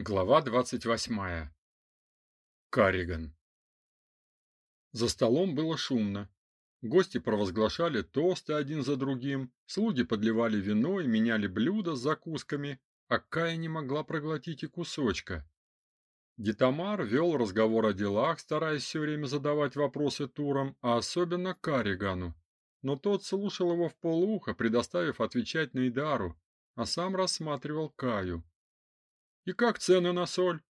Глава 28. Кариган. За столом было шумно. Гости провозглашали тосты один за другим, слуги подливали вино и меняли блюда с закусками, а Кая не могла проглотить и кусочка. Детамар вел разговор о делах, стараясь все время задавать вопросы Турам, а особенно Каригану. Но тот слушал его в полуха, предоставив отвечать на Идару, а сам рассматривал Каю. И как цены на соль?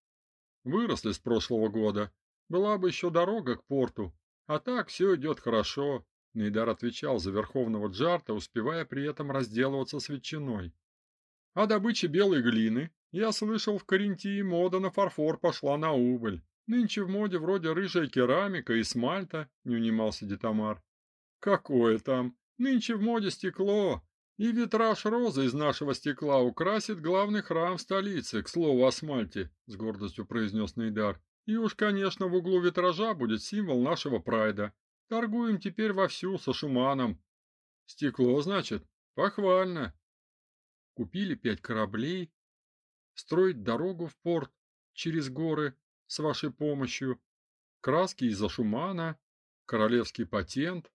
Выросли с прошлого года. Была бы еще дорога к порту, а так все идет хорошо. Нейдар отвечал за верховного Джарта, успевая при этом разделываться с ветчиной. А добыча белой глины, я слышал, в Карентии мода на фарфор пошла на убыль. Нынче в моде вроде рыжая керамика и смальта, не унимался Детамар. Какое там? Нынче в моде стекло, и витраж розы из нашего стекла украсит главный храм столицы, к слову о смальте, с гордостью произнес Нейдар. И уж, конечно, в углу витража будет символ нашего прайда. Торгуем теперь вовсю со Шуманом. Стекло, значит? Похвально. Купили пять кораблей, строить дорогу в порт через горы с вашей помощью, краски из Шумана, королевский патент.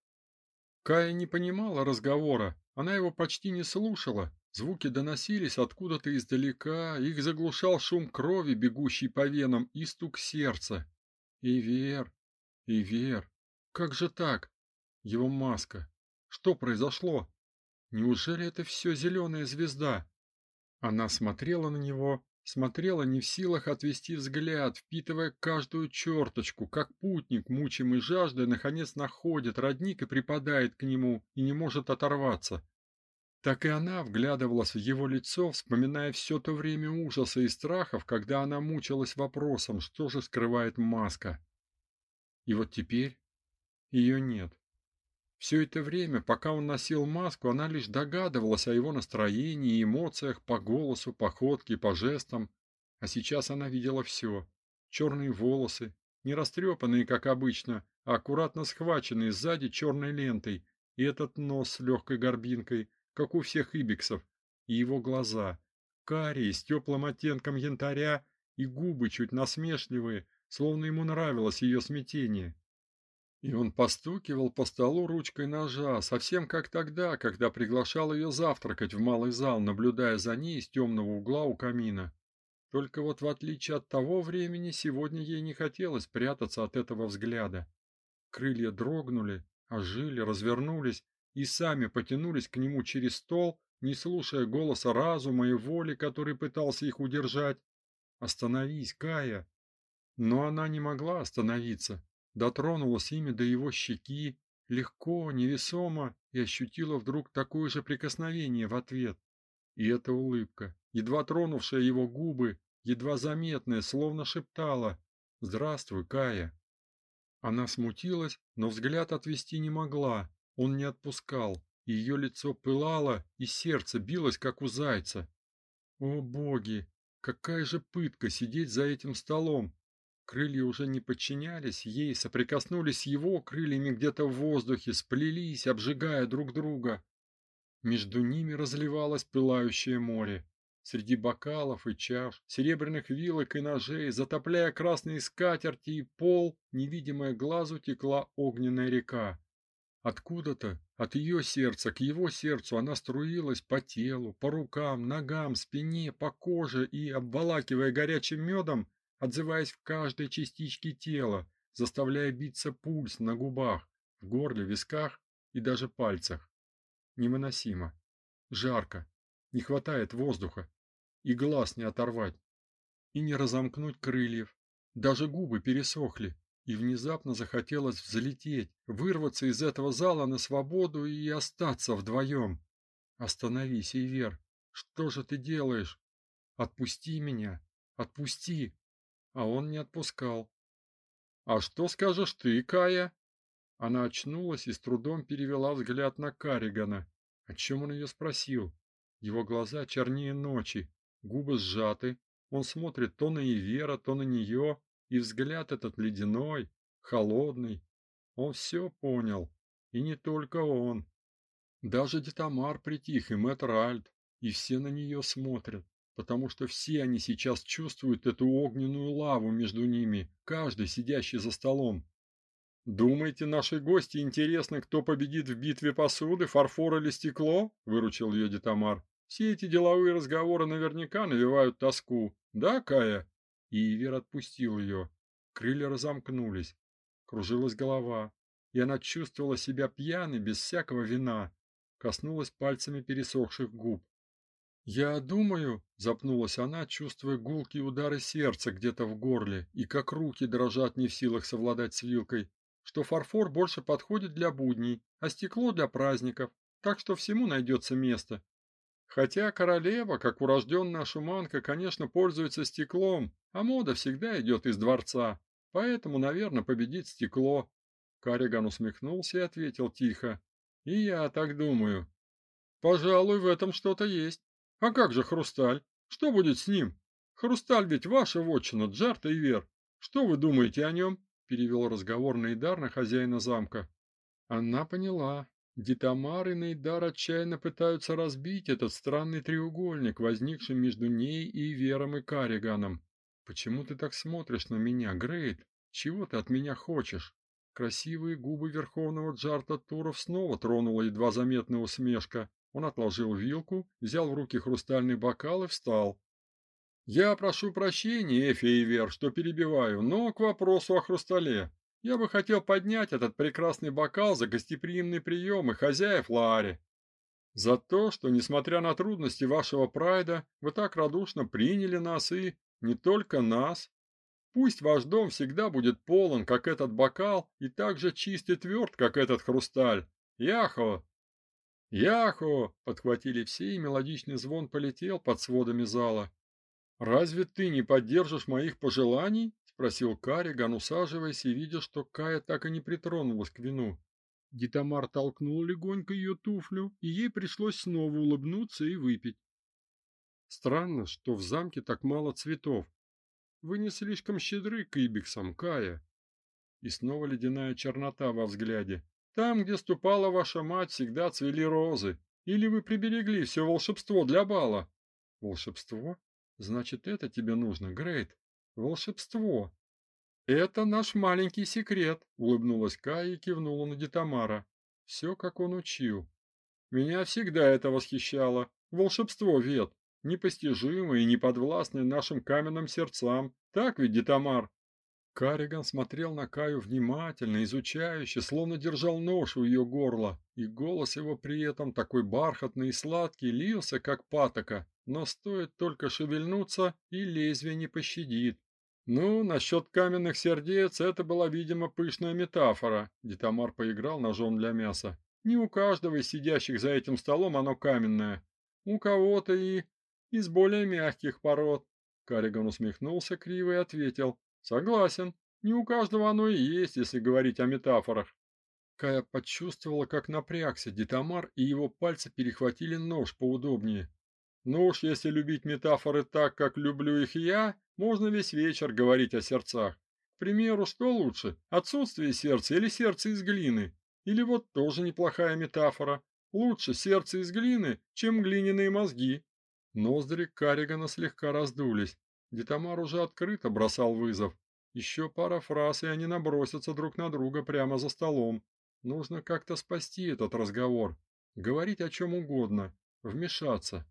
Кая не понимала разговора, она его почти не слушала. Звуки доносились откуда-то издалека, их заглушал шум крови, бегущей по венам, и стук сердца. Ивер, Ивер, как же так? Его маска. Что произошло? Неужели это все зеленая звезда? Она смотрела на него, смотрела не в силах отвести взгляд, впитывая каждую черточку, как путник, мучимый жаждой, наконец находит родник и припадает к нему и не может оторваться. Так и она вглядывалась в его лицо, вспоминая все то время ужаса и страхов, когда она мучилась вопросом, что же скрывает маска. И вот теперь ее нет. Все это время, пока он носил маску, она лишь догадывалась о его настроении и эмоциях по голосу, походке, по жестам, а сейчас она видела все: черные волосы, не растрепанные, как обычно, а аккуратно схваченные сзади черной лентой, и этот нос с легкой горбинкой, как у всех ибиксов, и его глаза, карие с теплым оттенком янтаря и губы чуть насмешливые, словно ему нравилось ее смятение. И он постукивал по столу ручкой ножа, совсем как тогда, когда приглашал ее завтракать в малый зал, наблюдая за ней из темного угла у камина. Только вот в отличие от того времени, сегодня ей не хотелось прятаться от этого взгляда. Крылья дрогнули, ожили, развернулись, и сами потянулись к нему через стол, не слушая голоса разума и воли, который пытался их удержать. Остановись, Кая. Но она не могла остановиться. Дотронулась ими до его щеки, легко, невесомо, и ощутила вдруг такое же прикосновение в ответ. И эта улыбка, едва тронувшая его губы, едва заметная, словно шептала: "Здравствуй, Кая". Она смутилась, но взгляд отвести не могла, он не отпускал, и ее лицо пылало, и сердце билось, как у зайца. О, боги, какая же пытка сидеть за этим столом. Крылья уже не подчинялись ей, соприкоснулись его крыльями где-то в воздухе, сплелись, обжигая друг друга. Между ними разливалось пылающее море. Среди бокалов и чаш, серебряных вилок и ножей, затопляя красные скатерти и пол, невидимая глазу текла огненная река. Откуда-то, от ее сердца к его сердцу она струилась по телу, по рукам, ногам, спине, по коже и, обволакивая горячим медом, отзываясь в каждой частичке тела, заставляя биться пульс на губах, в горле, висках и даже пальцах. Невыносимо. Жарко. Не хватает воздуха. И глаз не оторвать. И не разомкнуть крыльев. Даже губы пересохли и внезапно захотелось взлететь, вырваться из этого зала на свободу и остаться вдвоем. Остановись, Ивер. Что же ты делаешь? Отпусти меня. Отпусти. А он не отпускал. А что скажешь ты, Кая? Она очнулась и с трудом перевела взгляд на Каригана. О чем он ее спросил? Его глаза чернее ночи, губы сжаты. Он смотрит то на Ивера, то на нее, и взгляд этот ледяной, холодный. Он все понял, и не только он. Даже Детамар притих, и мэтр Альт, и все на нее смотрят. Потому что все они сейчас чувствуют эту огненную лаву между ними, каждый сидящий за столом. Думаете, нашей гости интересно, кто победит в битве посуды, фарфор или стекло? выручил ее Детамар. Все эти деловые разговоры наверняка навевают тоску. Да, Кая? И Ивер отпустил ее. Крылья разомкнулись. Кружилась голова, и она чувствовала себя пьяной без всякого вина. Коснулась пальцами пересохших губ. Я думаю, запнулась она, чувствуя гулкие удары сердца где-то в горле, и как руки дрожат не в силах совладать с вилкой что фарфор больше подходит для будней, а стекло для праздников, так что всему найдется место. Хотя королева, как урожденная шуманка, конечно, пользуется стеклом, а мода всегда идет из дворца, поэтому, наверное, победит стекло. Кариган усмехнулся и ответил тихо: "И я так думаю. Пожалуй, в этом что-то есть. А как же хрусталь? Что будет с ним? Хрусталь ведь ваша вотчина, Джарта и Вер. Что вы думаете о нем?» перевел разговор Нейдар на хозяина замка. Она поняла. Дитамар и Нейдар отчаянно пытаются разбить этот странный треугольник, возникший между ней и Вером и Кариганом. Почему ты так смотришь на меня, Грейт? Чего ты от меня хочешь? Красивые губы верховного Джарта Туров снова тронула едва заметная усмешка. Он отложил вилку, взял в руки хрустальный бокал и встал. Я прошу прощения, Эфи что перебиваю, но к вопросу о хрустале. Я бы хотел поднять этот прекрасный бокал за гостеприимный прием и хозяев Лаари. За то, что, несмотря на трудности вашего прайда, вы так радушно приняли нас и не только нас. Пусть ваш дом всегда будет полон, как этот бокал, и так же чист и тверд, как этот хрусталь. Яхо! Яхо! Подхватили все, и мелодичный звон полетел под сводами зала. Разве ты не поддержишь моих пожеланий? спросил Кариган, усаживаясь и видя, что Кая так и не притронулась к вину. Дитамар толкнул легонько ее туфлю, и ей пришлось снова улыбнуться и выпить. Странно, что в замке так мало цветов. Вы не слишком щедры к ибиксам, Кая. И снова ледяная чернота во взгляде. Там, где ступала ваша мать, всегда цвели розы. Или вы приберегли все волшебство для бала? Волшебство? Значит, это тебе нужно, Грейт. Волшебство. Это наш маленький секрет, улыбнулась Кая и кивнула на Дитамара. Все, как он учил. Меня всегда это восхищало. Волшебство вет, непостижимое и неподвластное нашим каменным сердцам. Так ведь, Дитамар? Кариган смотрел на Каю внимательно, изучающе, словно держал нож у ее горла, и голос его при этом такой бархатный и сладкий лился, как патока, но стоит только шевельнуться, и лезвие не пощадит. Ну, насчет каменных сердец это была, видимо, пышная метафора. Детамар поиграл ножом для мяса. Не у каждого из сидящих за этим столом оно каменное. У кого-то и из более мягких пород. Кариган усмехнулся криво и ответил: Согласен. Не у каждого оно и есть, если говорить о метафорах. Кая почувствовала, как напрягся Детамар, и его пальцы перехватили нож поудобнее. Ну уж если любить метафоры так, как люблю их я, можно весь вечер говорить о сердцах. К примеру, что лучше: отсутствие сердца или сердце из глины? Или вот тоже неплохая метафора: лучше сердце из глины, чем глиняные мозги. Ноздри Каригана слегка раздулись. Детамар уже открыто бросал вызов. Еще пара фраз, и они набросятся друг на друга прямо за столом. Нужно как-то спасти этот разговор, говорить о чем угодно, вмешаться.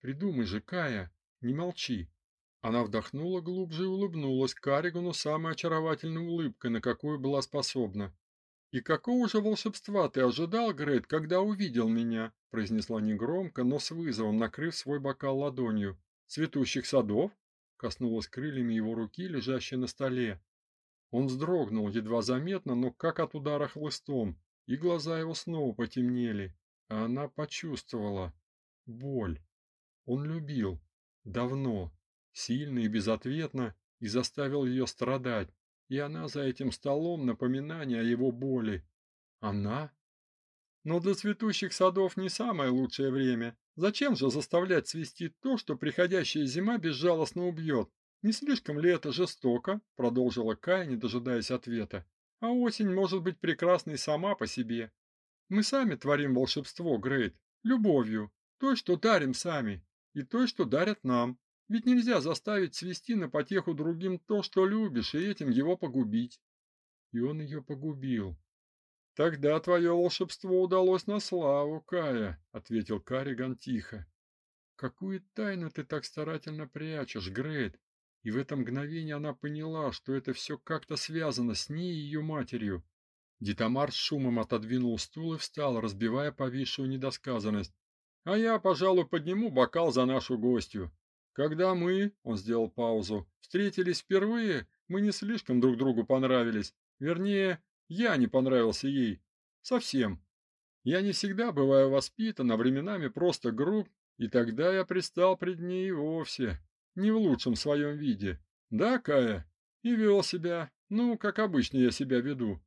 Придумай же, Кая, не молчи. Она вдохнула глубже и улыбнулась Каригану самой очаровательной улыбкой, на какую была способна. «И какого же волшебства ты ожидал, Грейт, когда увидел меня?» произнесла негромко, но с вызовом, накрыв свой бокал ладонью. «Цветущих садов?» Коснулась крыльями его руки, лежащей на столе. Он вздрогнул едва заметно, но как от удара хлыстом, и глаза его снова потемнели, а она почувствовала боль. Он любил давно, сильно и безответно, и заставил ее страдать, и она за этим столом напоминание о его боли. Она? Но для цветущих садов не самое лучшее время. Зачем же заставлять цвести то, что приходящая зима безжалостно убьет? Не слишком ли это жестоко? продолжила Кая, не дожидаясь ответа. А осень может быть прекрасной сама по себе. Мы сами творим волшебство, Грейт, любовью, той, что дарим сами, и той, что дарят нам. Ведь нельзя заставить свести на потеху другим то, что любишь, и этим его погубить. И он ее погубил. Тогда твое волшебство удалось на славу, Кая, ответил Кариган тихо. Какую тайну ты так старательно прячешь, Грейт? И в это мгновение она поняла, что это все как-то связано с ней и ее матерью. Дитамар с шумом отодвинул стул и встал, разбивая повисшую недосказанность. А я, пожалуй, подниму бокал за нашу гостью. Когда мы, он сделал паузу, встретились впервые, мы не слишком друг другу понравились. Вернее, я не понравился ей. Совсем. Я не всегда бываю воспитан, а временами просто груб, и тогда я пристал пред ней вовсе, не в лучшем своем виде. Да, Кая? И вел себя, ну, как обычно я себя веду.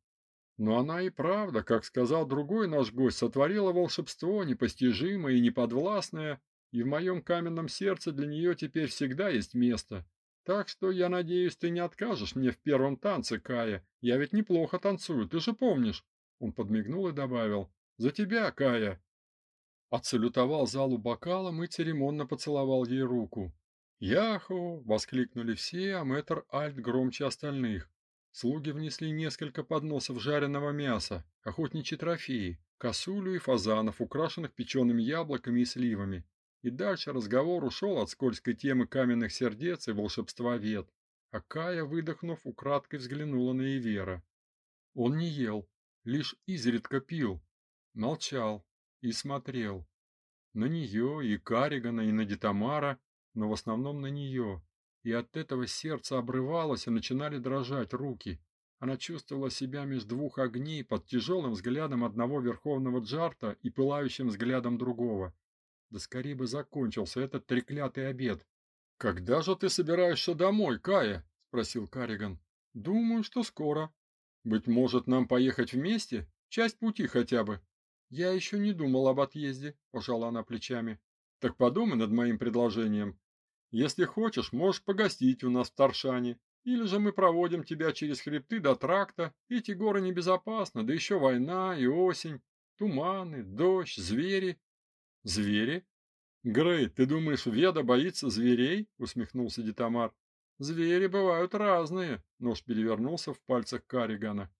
Но она и правда, как сказал другой наш гость, сотворила волшебство непостижимое и неподвластное, и в моем каменном сердце для нее теперь всегда есть место. Так что я надеюсь, ты не откажешь мне в первом танце, Кая. Я ведь неплохо танцую, ты же помнишь. Он подмигнул и добавил: "За тебя, Кая". Отсалютовал залу бокалом и церемонно поцеловал ей руку. "Яхо!" воскликнули все, а мэтр Альт громче остальных. Слуги внесли несколько подносов жареного мяса, охотничьи трофеи, косулю и фазанов, украшенных печеными яблоками и сливами. И дальше разговор ушел от скользкой темы каменных сердец и волшебства вет. А Кая, выдохнув, украдкой взглянула на Ивера. Он не ел, лишь изредка пил, молчал и смотрел. На нее и Каригана, и на Детамара, но в основном на нее. И от этого сердце обрывалось и начинали дрожать руки. Она чувствовала себя между двух огней под тяжелым взглядом одного верховного джарта и пылающим взглядом другого. Да скорее бы закончился этот треклятый обед. Когда же ты собираешься домой, Кая? спросил Кариган. Думаю, что скоро. Быть может, нам поехать вместе? Часть пути хотя бы. Я еще не думал об отъезде, пожала она плечами. Так подумай над моим предложением. Если хочешь, можешь погостить у нас в Таршане, или же мы проводим тебя через хребты до тракта. Эти горы небезопасны, да еще война и осень, туманы, дождь, звери. Звери? Грей, ты думаешь, Веда боится зверей? усмехнулся Дитамар. Звери бывают разные. Нож перевернулся в пальцах Каригана.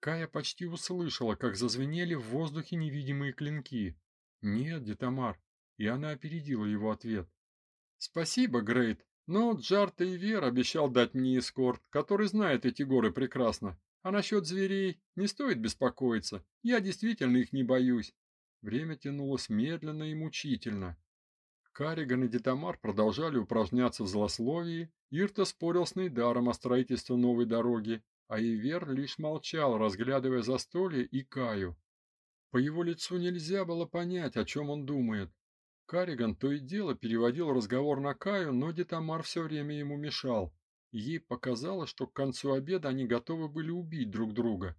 Кая почти услышала, как зазвенели в воздухе невидимые клинки. Нет, Дитамар, и она опередила его ответ. Спасибо, Грейт, но Джарта и Вер обещал дать мне эскорт, который знает эти горы прекрасно. А насчет зверей не стоит беспокоиться. Я действительно их не боюсь. Время тянулось медленно и мучительно. Кариган и Детамар продолжали упражняться в злословии, Ирта спорил с Нейдаром о строительстве новой дороги, а Ивер лишь молчал, разглядывая застолье и Каю. По его лицу нельзя было понять, о чем он думает. Кариган то и дело переводил разговор на Каю, но Детамар все время ему мешал. Ей показалось, что к концу обеда они готовы были убить друг друга.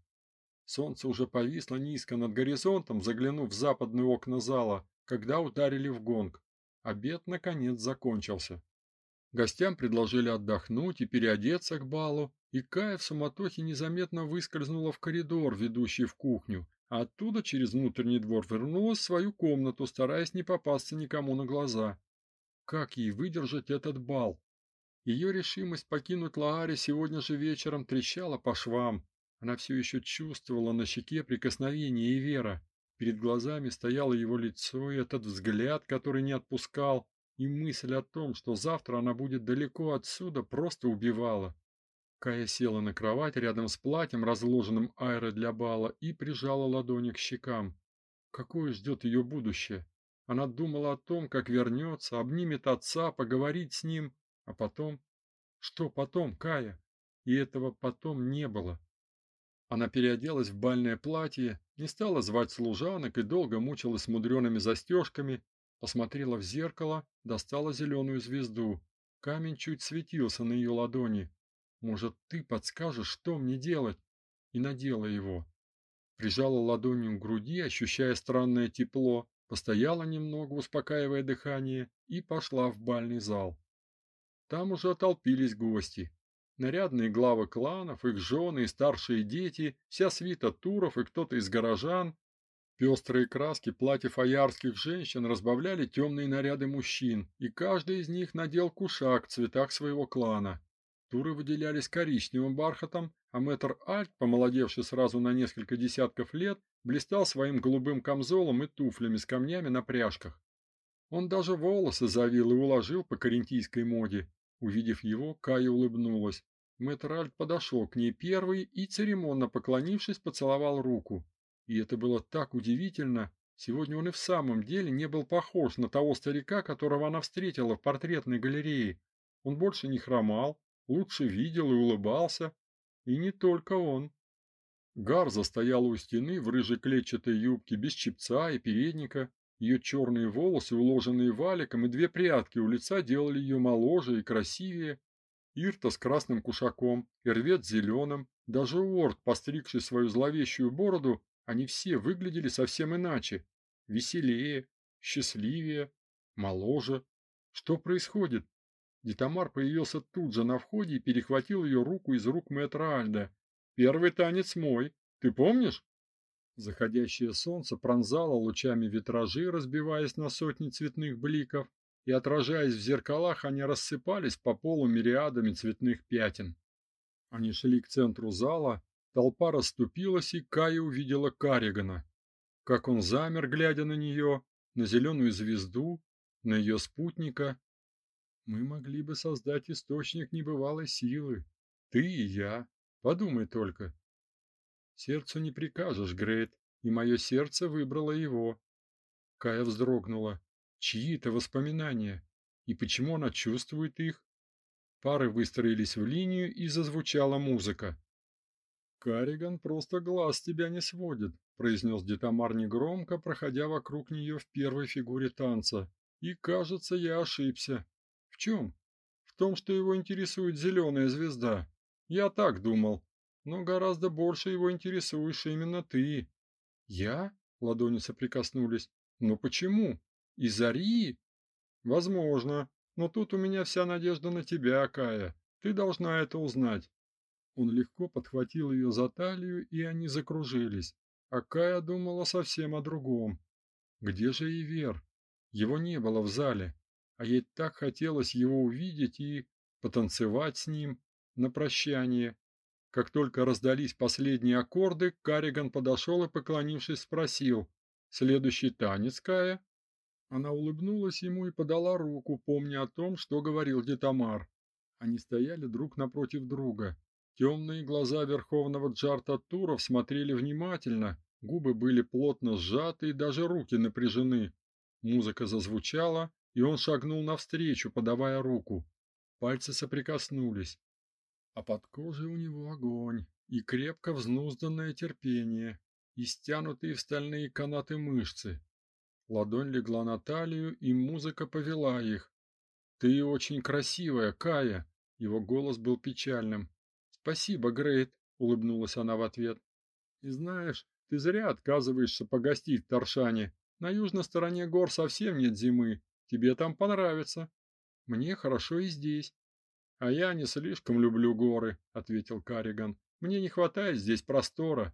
Солнце уже повисло низко над горизонтом, заглянув в западные окна зала, когда ударили в гонг. Обед наконец закончился. Гостям предложили отдохнуть и переодеться к балу, и Кая в суматохе незаметно выскользнула в коридор, ведущий в кухню, а оттуда через внутренний двор вернулась в свою комнату, стараясь не попасться никому на глаза. Как ей выдержать этот бал? Ее решимость покинуть Лаари сегодня же вечером трещала по швам, она все еще чувствовала на щеке прикосновение Ивера. Перед глазами стояло его лицо и этот взгляд, который не отпускал, и мысль о том, что завтра она будет далеко отсюда, просто убивала. Кая села на кровать рядом с платьем, разложенным Айрой для бала, и прижала ладони к щекам. Какое ждет ее будущее? Она думала о том, как вернется, обнимет отца, поговорит с ним, а потом... Что потом, Кая? И этого потом не было. Она переоделась в бальное платье, не стала звать служанок и долго мучилась с мудреными застежками, посмотрела в зеркало, достала зеленую звезду. Камень чуть светился на ее ладони. Может, ты подскажешь, что мне делать? И надела его. Прижала ладонью к груди, ощущая странное тепло, постояла немного, успокаивая дыхание, и пошла в бальный зал. Там уже толпились гости. Нарядные главы кланов, их жены и старшие дети, вся свита туров и кто-то из горожан. Пестрые краски платьев аярских женщин разбавляли темные наряды мужчин, и каждый из них надел кушак в цветах своего клана. Туры выделялись коричневым бархатом, а мэтр Альт, помолодевший сразу на несколько десятков лет, блистал своим голубым камзолом и туфлями с камнями на пряжках. Он даже волосы завил и уложил по карентийской моде. Увидев его, Кая улыбнулась. Мэтр Альт подошел к ней первый и, церемонно поклонившись, поцеловал руку. И это было так удивительно. Сегодня он и в самом деле не был похож на того старика, которого она встретила в портретной галерее. Он больше не хромал, лучше видел и улыбался. И не только он. Гарза стояла у стены в рыжей клетчатой юбке без чепца и передника. Ее черные волосы, уложенные валиком, и две прядки у лица делали ее моложе и красивее. Ирта с красным кушаком, Ирвет с зеленым, даже Уорд, постригший свою зловещую бороду, они все выглядели совсем иначе, веселее, счастливее, моложе. Что происходит? Детамар появился тут же на входе и перехватил ее руку из рук мэтра Альда. Первый танец мой. Ты помнишь? Заходящее солнце пронзало лучами витражи, разбиваясь на сотни цветных бликов, и отражаясь в зеркалах, они рассыпались по полу мириадами цветных пятен. Они шли к центру зала, Толпа расступилась, и Кая увидела Каригана. Как он замер, глядя на нее, на зеленую звезду, на ее спутника. Мы могли бы создать источник небывалой силы. Ты и я. Подумай только. Сердцу не прикажешь, Грейт, и мое сердце выбрало его. Кая вздрогнула. Чьи-то воспоминания. И почему она чувствует их? Пары выстроились в линию, и зазвучала музыка. Кариган просто глаз тебя не сводит, произнес Детамар негромко, проходя вокруг нее в первой фигуре танца. И, кажется, я ошибся. В чем? В том, что его интересует зеленая звезда. Я так думал, но гораздо больше его интересуешь именно ты. Я? Ладони соприкоснулись. Но почему? Из-за Рии? Возможно, но тут у меня вся надежда на тебя, Кая. Ты должна это узнать. Он легко подхватил ее за талию, и они закружились. А Кая думала совсем о другом. Где же Ивер? Его не было в зале, а ей так хотелось его увидеть и потанцевать с ним на прощание. Как только раздались последние аккорды, Кариган подошел и, поклонившись, спросил: "Следующий танец, Кая?" Она улыбнулась ему и подала руку, помня о том, что говорил Детамар. Они стояли друг напротив друга. Темные глаза верховного Джарта Туров смотрели внимательно, губы были плотно сжаты и даже руки напряжены. Музыка зазвучала, и он шагнул навстречу, подавая руку. Пальцы соприкоснулись. А под кожей у него огонь и крепко взнузданное терпение, и стянутые в стальные канаты мышцы. Ладонь легла на талию, и музыка повела их. Ты очень красивая, Кая. Его голос был печальным. Спасибо, Грейт, улыбнулась она в ответ. И знаешь, ты зря отказываешься погостить в Таршане. На южной стороне гор совсем нет зимы. Тебе там понравится. Мне хорошо и здесь. А я не слишком люблю горы, ответил Кариган. Мне не хватает здесь простора.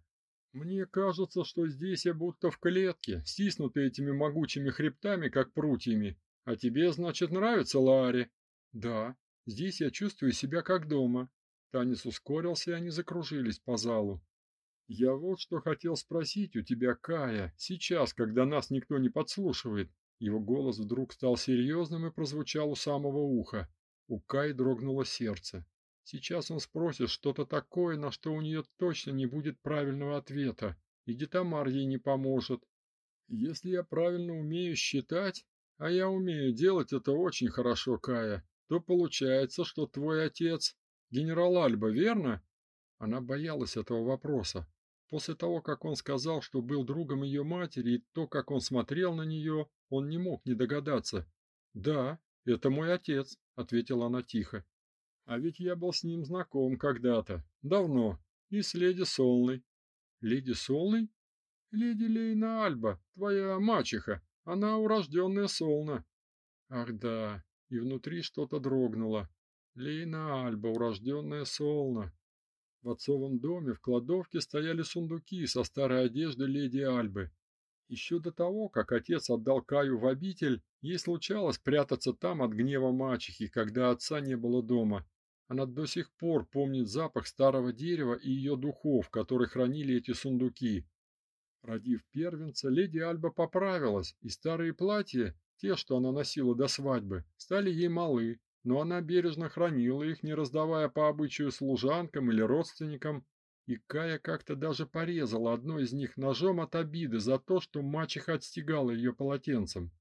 Мне кажется, что здесь я будто в клетке, стиснутый этими могучими хребтами, как прутьями. А тебе, значит, нравится Лари? Да, здесь я чувствую себя как дома. Танец ускорился, и они закружились по залу. Я вот что хотел спросить у тебя, Кая, сейчас, когда нас никто не подслушивает. Его голос вдруг стал серьезным и прозвучал у самого уха. У Каи дрогнуло сердце. Сейчас он спросит что-то такое, на что у нее точно не будет правильного ответа, и Детамар ей не поможет. Если я правильно умею считать, а я умею делать это очень хорошо, Кая, то получается, что твой отец Генерал Альба, верно? Она боялась этого вопроса. После того, как он сказал, что был другом ее матери, и то, как он смотрел на нее, он не мог не догадаться. "Да, это мой отец", ответила она тихо. "А ведь я был с ним знаком когда-то, давно, и с леди Солной". "Леди Солной? Леди Лейна Альба, твоя мачеха, она урожденная Солна". Ах да, и внутри что-то дрогнуло. Лейна Альба, урожденная Солна. В отцовом доме в кладовке стояли сундуки со старой одеждой леди Альбы. Еще до того, как отец отдал Каю в обитель, ей случалось прятаться там от гнева мачехи, когда отца не было дома. Она до сих пор помнит запах старого дерева и ее духов, которые хранили эти сундуки. Родив первенца, леди Альба поправилась, и старые платья, те, что она носила до свадьбы, стали ей малы, но она бережно хранила их, не раздавая по обычаю служанкам или родственникам, и Кая как-то даже порезала одно из них ножом от обиды за то, что мачеха отстегала ее полотенцем.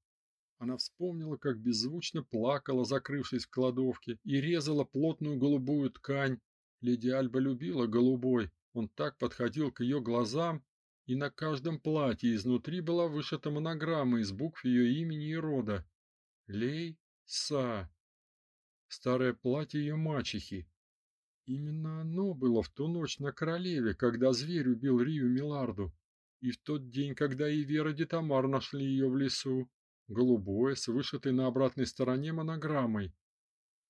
Она вспомнила, как беззвучно плакала, закрывшись в кладовке, и резала плотную голубую ткань. Леди Альба любила голубой, он так подходил к ее глазам, и на каждом платье изнутри была вышита монограмма из букв ее имени и рода. Лей Са. Старое платье ее мачехи, Именно оно было в ту ночь на королеве, когда зверь убил Рию Миларду, и в тот день, когда и Вера Детамар нашли ее в лесу, голубое, с вышитой на обратной стороне монограммой.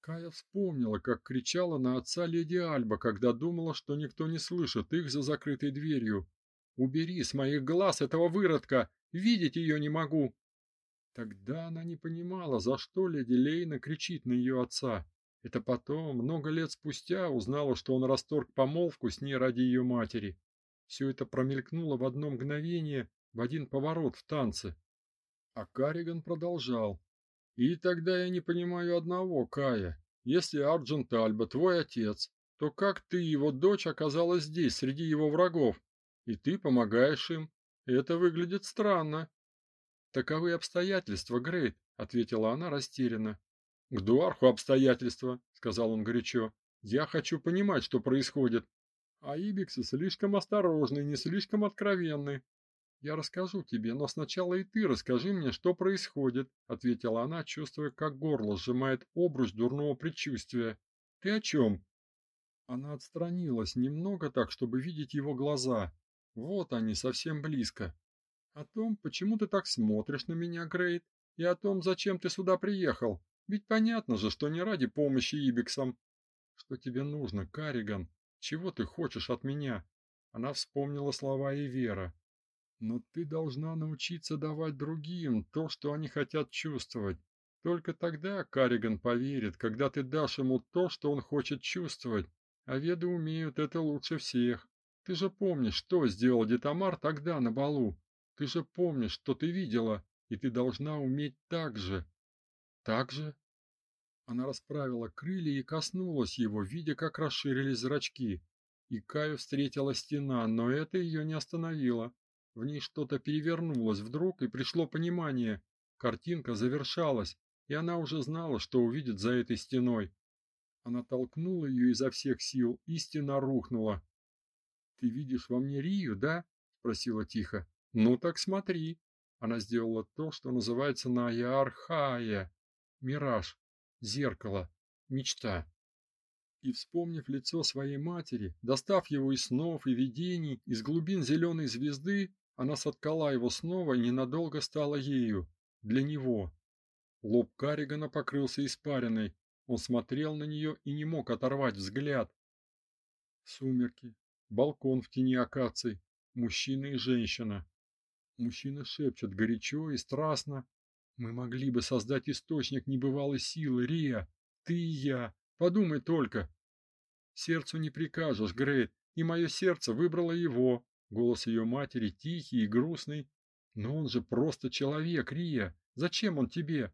Кая вспомнила, как кричала на отца леди Альба, когда думала, что никто не слышит их за закрытой дверью. «Убери с моих глаз этого выродка! Видеть ее не могу!» Тогда она не понимала, за что леди Лейна кричит на ее отца. Это потом, много лет спустя, узнала, что он расторг помолвку с ней ради ее матери. Все это промелькнуло в одно мгновение, в один поворот в танце. А Кариган продолжал. И тогда я не понимаю одного, Кая. Если Арджент Альба твой отец, то как ты, его дочь, оказалась здесь, среди его врагов? И ты помогаешь им. Это выглядит странно. Таковы обстоятельства, Грейт, ответила она растерянно. К Дуарху обстоятельства, сказал он горячо. Я хочу понимать, что происходит. А ибиксы слишком осторожны, не слишком откровенны. Я расскажу тебе, но сначала и ты расскажи мне, что происходит, ответила она, чувствуя, как горло сжимает обруч дурного предчувствия. Ты о чем?» Она отстранилась немного так, чтобы видеть его глаза. Вот они, совсем близко. О том, почему ты так смотришь на меня, Грейт, и о том, зачем ты сюда приехал. Ведь понятно же, что не ради помощи Ибиксам. Что тебе нужно, Кариган? Чего ты хочешь от меня? Она вспомнила слова Ивера. Но ты должна научиться давать другим то, что они хотят чувствовать. Только тогда Кариган поверит, когда ты дашь ему то, что он хочет чувствовать. А веды умеют это лучше всех. Ты же помнишь, что сделал Детамар тогда на балу. Ты же помнишь, что ты видела, и ты должна уметь так же. Так же? Она расправила крылья и коснулась его, видя, как расширились зрачки. И Каю встретила стена, но это ее не остановило. В ней что-то перевернулось вдруг, и пришло понимание. Картинка завершалась, и она уже знала, что увидит за этой стеной. Она толкнула ее изо всех сил, и стена рухнула. Ты видишь во мне Рию, да? спросила тихо. Ну так смотри. Она сделала то, что называется на Яархае мираж, зеркало, мечта. И вспомнив лицо своей матери, достав его из снов и видений, из глубин зеленой звезды, она соткала его снова и ненадолго стала ею, для него. Лоб Каригана покрылся испариной. Он смотрел на нее и не мог оторвать взгляд. Сумерки, балкон в тени акаций, мужчина и женщина. Мужчина шепчет горячо и страстно, мы могли бы создать источник небывалой силы, Рия. Ты и я. Подумай только. Сердцу не прикажешь, Грейт, и мое сердце выбрало его. Голос ее матери тихий и грустный. Но он же просто человек, Рия. Зачем он тебе?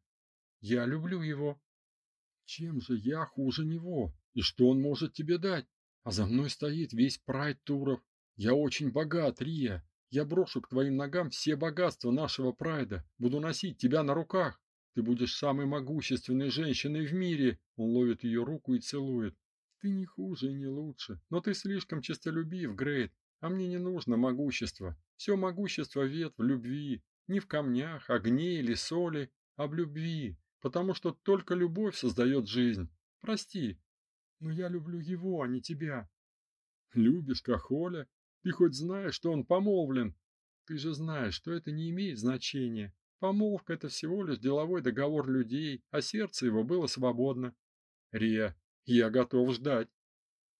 Я люблю его. Чем же я хуже него? И что он может тебе дать? А за мной стоит весь прайд туров. Я очень богат, Рия. Я брошу к твоим ногам все богатства нашего прайда, буду носить тебя на руках. Ты будешь самой могущественной женщиной в мире. Он ловит ее руку и целует. Ты не хуже и не лучше, но ты слишком честолюбив, Грейт. А мне не нужно могущество. Все могущество вет в любви, не в камнях, огне или соли, а в любви, потому что только любовь создает жизнь. Прости, но я люблю его, а не тебя. Любишь Кахоля? Ты хоть знаешь, что он помолвлен? Ты же знаешь, что это не имеет значения. Помолвка это всего лишь деловой договор людей, а сердце его было свободно. Рия, я готов ждать.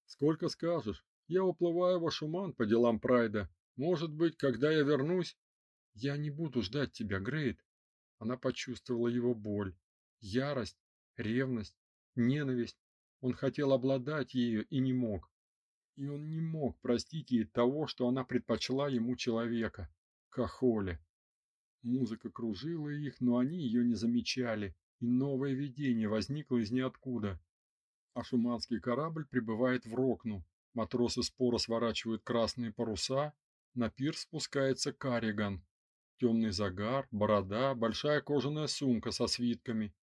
Сколько скажешь? Я уплываю в Ашуман по делам Прайда. Может быть, когда я вернусь, Я не буду ждать тебя, Грейт. Она почувствовала его боль, ярость, ревность, ненависть. Он хотел обладать ею и не мог. И он не мог простить ей того, что она предпочла ему человека, Кахоле. Музыка кружила их, но они ее не замечали, и новое видение возникло из ниоткуда. А шуманский корабль прибывает в Рокну. Матросы споро сворачивают красные паруса, на пирс спускается Кариган. Темный загар, борода, большая кожаная сумка со свитками.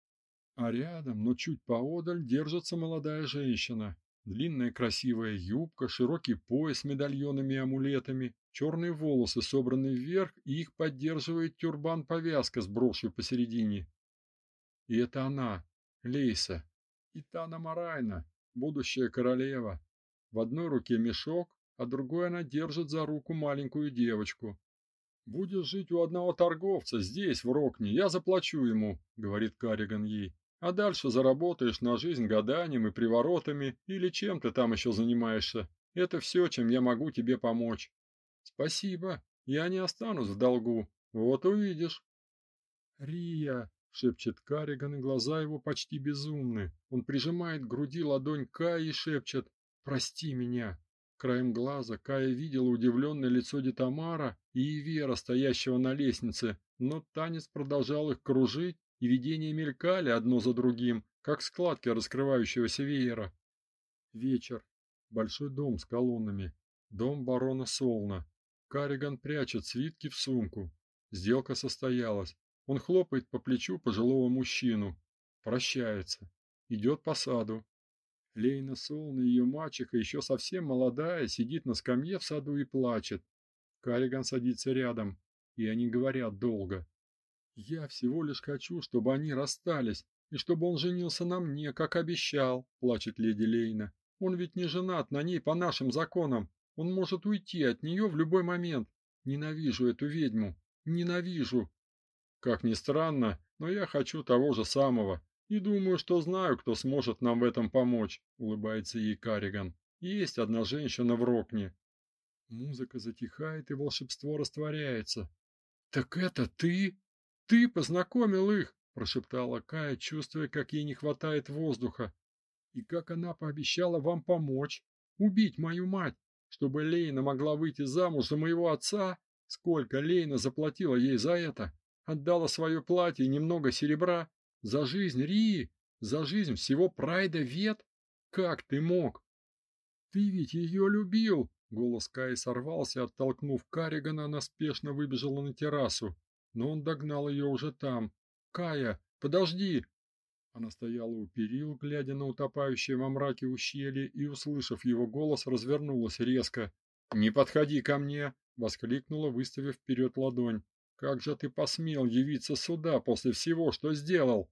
А рядом, но чуть поодаль, держится молодая женщина. Длинная красивая юбка, широкий пояс с медальонами и амулетами, черные волосы собраны вверх, и их поддерживает тюрбан-повязка с брошью посередине. И это она, Лейса, Итана Марайна, будущая королева. В одной руке мешок, а другой она держит за руку маленькую девочку. Будешь жить у одного торговца здесь, в Рокне, я заплачу ему, говорит Кариган ей. А дальше заработаешь на жизнь гаданием и приворотами или чем ты там еще занимаешься. Это все, чем я могу тебе помочь. Спасибо. Я не останусь в долгу. Вот увидишь. Рия, шепчет Кариган, и глаза его почти безумны. Он прижимает к груди ладонь Каи и шепчет: "Прости меня". Краем глаза Кая видела удивленное лицо Детамара и Ивера, стоящего на лестнице, но танец продолжал их кружить, и видения мелькали одно за другим, как складки раскрывающегося веера. Вечер. Большой дом с колоннами. Дом барона Солна. Кариган прячет свитки в сумку. Сделка состоялась. Он хлопает по плечу пожилого мужчину, прощается, идет по саду. Лейна Солна, ее мачеха, еще совсем молодая, сидит на скамье в саду и плачет. Кариган садится рядом, и они говорят долго. Я всего лишь хочу, чтобы они расстались, и чтобы он женился на мне, как обещал, плачет леди Лейна. Он ведь не женат на ней по нашим законам. Он может уйти от нее в любой момент. Ненавижу эту ведьму. Ненавижу. Как ни странно, но я хочу того же самого. И думаю, что знаю, кто сможет нам в этом помочь, улыбается ей Кариган. Есть одна женщина в Рокне. Музыка затихает, и волшебство растворяется. Так это ты? Ты познакомил их, прошептала Кая, чувствуя, как ей не хватает воздуха. И как она пообещала вам помочь, убить мою мать, чтобы Лейна могла выйти замуж за моего отца? Сколько Лейна заплатила ей за это? Отдала свое платье и немного серебра за жизнь Рии, за жизнь всего прайда Вет? Как ты мог? Ты ведь ее любил. Голос Каи сорвался, оттолкнув Каригана, она спешно выбежала на террасу, но он догнал ее уже там. Кая, подожди. Она стояла у перил, глядя на утопающее во мраке ущелье, и, услышав его голос, развернулась резко. "Не подходи ко мне", воскликнула, выставив вперед ладонь. Как же ты посмел явиться сюда после всего, что сделал?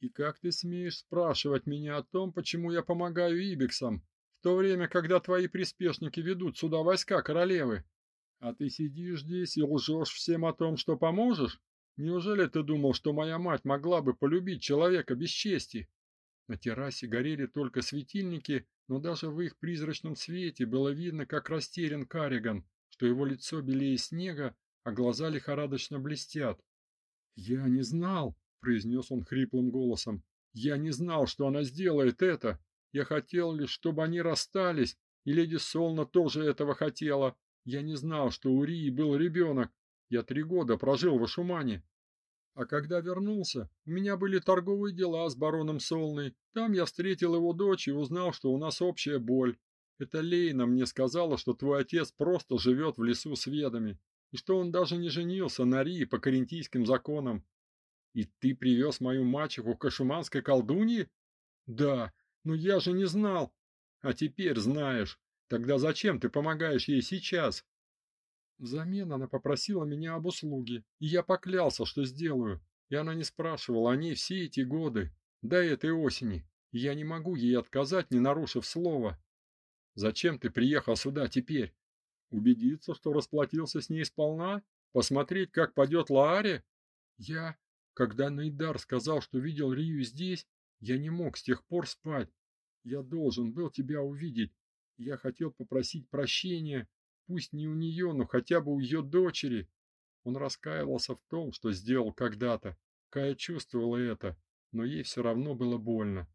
И как ты смеешь спрашивать меня о том, почему я помогаю ибексам, в то время, когда твои приспешники ведут сюда войска королевы? А ты сидишь здесь и лжешь всем о том, что поможешь? Неужели ты думал, что моя мать могла бы полюбить человека без чести? На террасе горели только светильники, но даже в их призрачном свете было видно, как растерян Кариган, что его лицо белее снега, а глаза лихорадочно блестят. "Я не знал", произнес он хриплым голосом. "Я не знал, что она сделает это. Я хотел лишь, чтобы они расстались, и леди Солна тоже этого хотела. Я не знал, что у Рии был ребенок. Я три года прожил в Ашумане. А когда вернулся, у меня были торговые дела с бароном Солной. Там я встретил его дочь и узнал, что у нас общая боль. Это Лейна мне сказала, что твой отец просто живет в лесу с ведами и что он даже не женился на Рии по карентийским законам. И ты привез мою мачеху к ашуманской колдуньи? Да, но я же не знал. А теперь знаешь. Тогда зачем ты помогаешь ей сейчас? Взамен она попросила меня об услуге, и я поклялся, что сделаю. И она не спрашивала о ней все эти годы, до этой осени. И я не могу ей отказать, не нарушив слова. Зачем ты приехал сюда теперь? Убедиться, что расплатился с ней сполна? Посмотреть, как пойдет Лааре? Я, когда Найдар сказал, что видел Рию здесь, я не мог с тех пор спать. Я должен был тебя увидеть. Я хотел попросить прощения, пусть не у нее, но хотя бы у ее дочери. Он раскаивался в том, что сделал когда-то. Кая чувствовала это, но ей все равно было больно.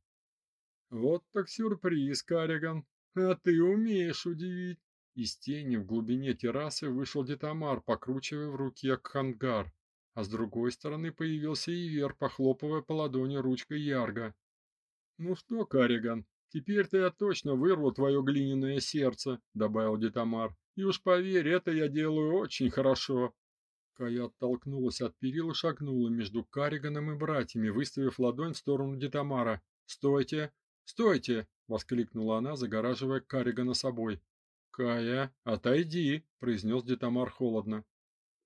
Вот так сюрприз, Кариган. А ты умеешь удивить. Из тени в глубине террасы вышел Детамар, покручивая в руке хангар, а с другой стороны появился Ивер, похлопывая по ладони ручкой Ярга. Ну что, Кариган, теперь-то я точно вырву твое глиняное сердце, добавил Детамар. И уж поверь, это я делаю очень хорошо. Кая оттолкнулась от перил шагнула между Кариганом и братьями, выставив ладонь в сторону Детамара. "Стойте! Стойте!" воскликнула она, загораживая Каригана собой. "Кая, отойди", произнес Детамар холодно.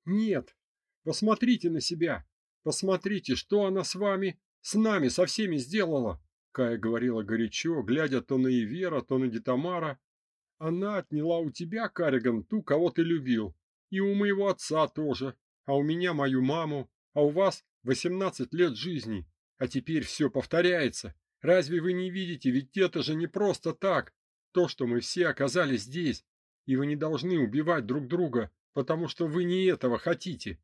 "Нет. Посмотрите на себя. Посмотрите, что она с вами, с нами, со всеми сделала", Кая говорила горячо, глядя то на Ивера, то на Детамара. "Она отняла у тебя, Кариган, ту, кого ты любил, и у моего отца тоже, а у меня мою маму, а у вас 18 лет жизни. А теперь все повторяется. Разве вы не видите, ведь это же не просто так, то, что мы все оказались здесь, и вы не должны убивать друг друга, потому что вы не этого хотите.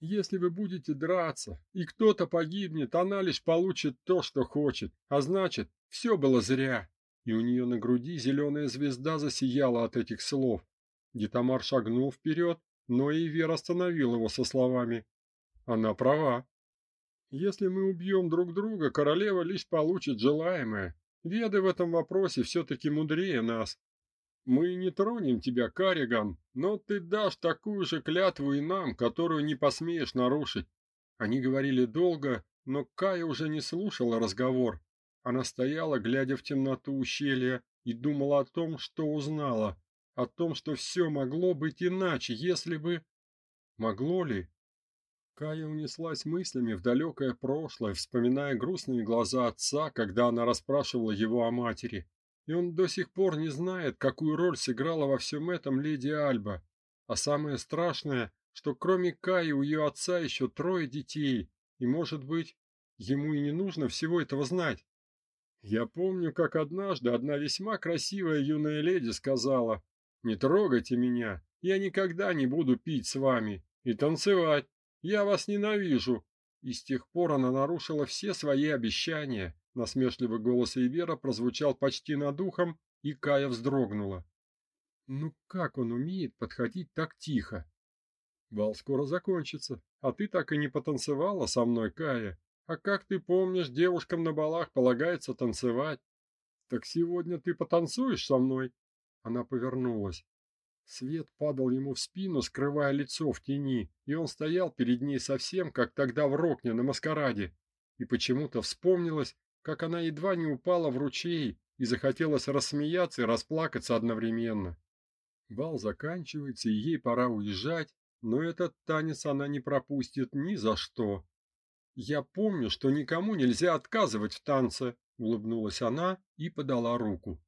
Если вы будете драться, и кто-то погибнет, она лишь получит то, что хочет, а значит, все было зря. И у нее на груди зеленая звезда засияла от этих слов. Детамар шагнул вперед, но и Вера остановил его со словами: "Она права. Если мы убьем друг друга, королева лишь получит желаемое. Веды в этом вопросе все таки мудрее нас. Мы не тронем тебя, Кариган, но ты дашь такую же клятву и нам, которую не посмеешь нарушить". Они говорили долго, но Кая уже не слушала разговор. Она стояла, глядя в темноту ущелья, и думала о том, что узнала о том, что все могло быть иначе, если бы могло ли? Кая унеслась мыслями в далекое прошлое, вспоминая грустные глаза отца, когда она расспрашивала его о матери. И он до сих пор не знает, какую роль сыграла во всем этом леди Альба. А самое страшное, что кроме Каи у ее отца еще трое детей, и, может быть, ему и не нужно всего этого знать. Я помню, как однажды одна весьма красивая юная леди сказала: не трогайте меня. Я никогда не буду пить с вами и танцевать. Я вас ненавижу. И с тех пор она нарушила все свои обещания. Насмешливый голос Ивера прозвучал почти над ухом, и Кая вздрогнула. Ну как он умеет подходить так тихо? Бал скоро закончится, а ты так и не потанцевала со мной, Кая. А как ты помнишь, девушкам на балах полагается танцевать. Так сегодня ты потанцуешь со мной? Она повернулась. Свет падал ему в спину, скрывая лицо в тени, и он стоял перед ней совсем как тогда в Рокне на маскараде. И почему-то вспомнилось, как она едва не упала в ручей, и захотелось рассмеяться и расплакаться одновременно. Бал заканчивается, и ей пора уезжать, но этот танец она не пропустит ни за что. Я помню, что никому нельзя отказывать в танце, улыбнулась она и подала руку.